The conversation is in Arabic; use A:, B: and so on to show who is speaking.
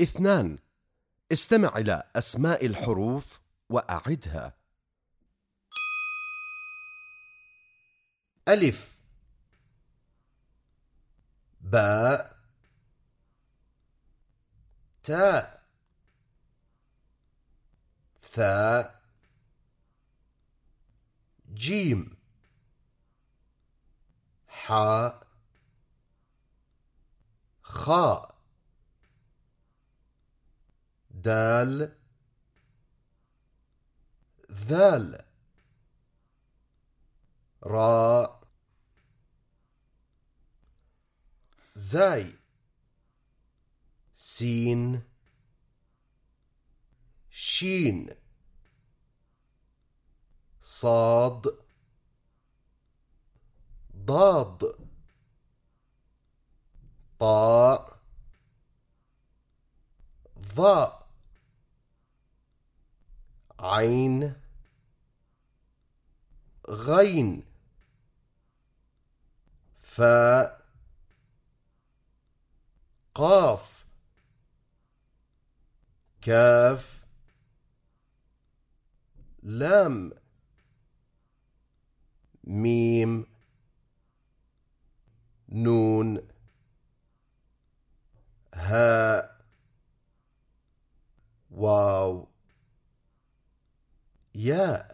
A: اثنان. استمع إلى أسماء الحروف وأعدها. ألف. باء. تاء. ثاء. جيم. حاء. خاء. دال. ذال. راء. زاي. سين. شين. صاد. ضاد. طاء. ظاء عين غين فاء قاف كاف لام ميم نون هاء واو. Yeah.